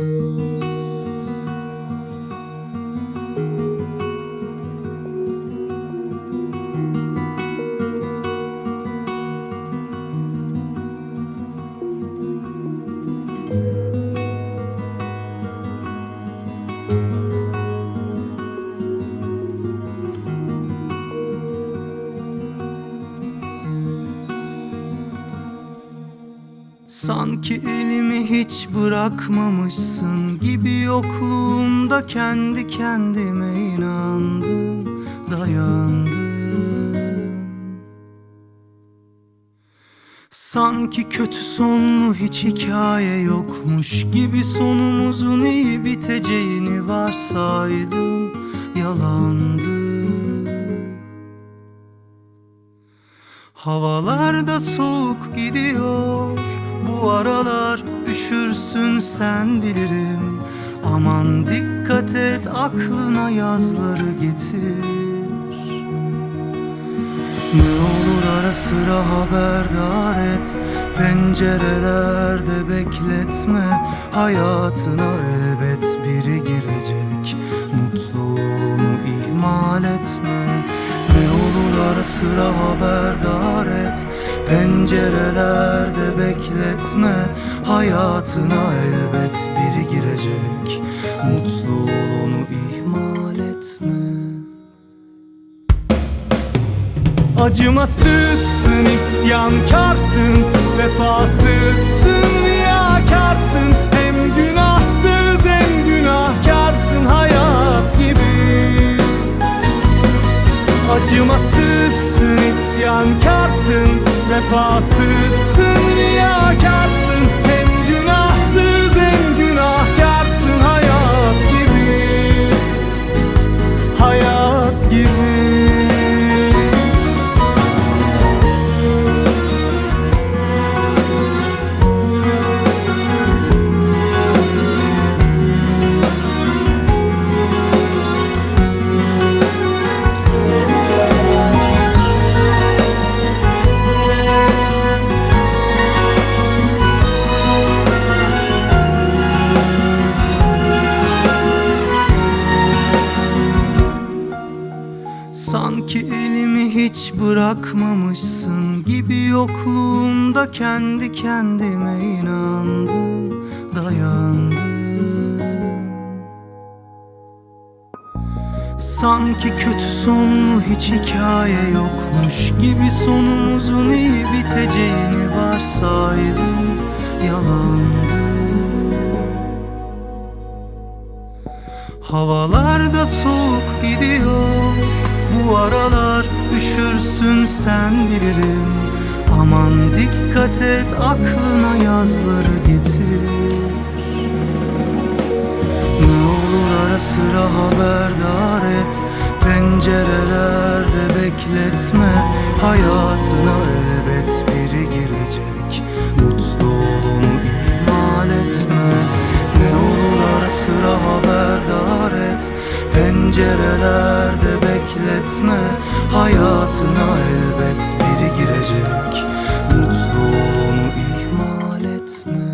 Música Sanki elimi hiç bırakmamışsın gibi yokluğumda kendi kendime inandım, dayandım. Sanki kötü sonlu hiç hikaye yokmuş gibi sonumuzun iyi biteceğini varsaydım, yalandı. Havalarda soğuk gidiyor Bu aralar üşürsün sen bilirim. Aman dikkat et aklına yazları getir. Ne olur ara sıra haberdar et Pencerelerde bekletme. Hayatına elbet biri girecek Mutluluğunu ihmal etme. Ne olur ara sıra haberdar et Pencerelerde bekletme Hayatına elbet biri girecek. Mutluluğunu ihmal etme. Acımasızsın, isyankarsın Vefasızsın, riyakarsın. Hem günahsız hem günahkarsın hayat gibi. Acımasızsın, isyankarsın Vefasızsın, riyakarsın Sanki elimi hiç bırakmamışsın gibi yokluğumda kendi kendime inandım, dayandım. Sanki kötü sonlu hiç hikaye yokmuş gibi sonumuzun iyi biteceğini varsaydım, yalandı. Havalarda soğuk gidiyor Bu aralar üşürsün sen bilirim. Aman dikkat et aklına yazları getir. Ne olur ara sıra haberdar et. Pencerelerde bekletme Hayatına elbet sıra haberdar et Pencerelerde bekletme. Hayatına elbet biri girecek. Mutluluğunu ihmal etme.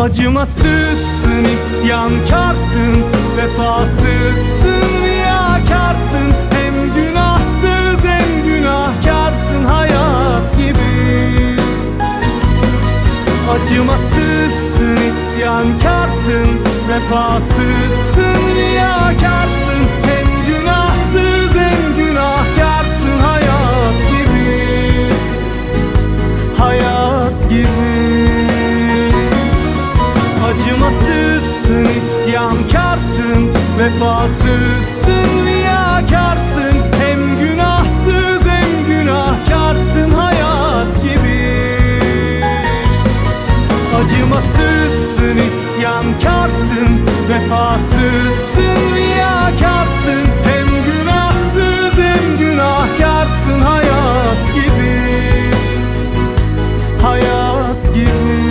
Acımasızsın, isyankarsın Vefasızsın, riyakarsın. Hem günahsız hem günahkarsın. Hayat gibi Acımasızsın, isyankarsın Vefasızsın, riyakarsın Hem günahsız hem günahkarsın. Hayat gibi Hayat gibi. Acımasızsın, isyankarsın Vefasızsın, riyakarsın Acımasızsın, isyankarsın, vefasızsın, riyakarsın. Hem günahsız hem günahkarsın. Hayat gibi Hayat gibi.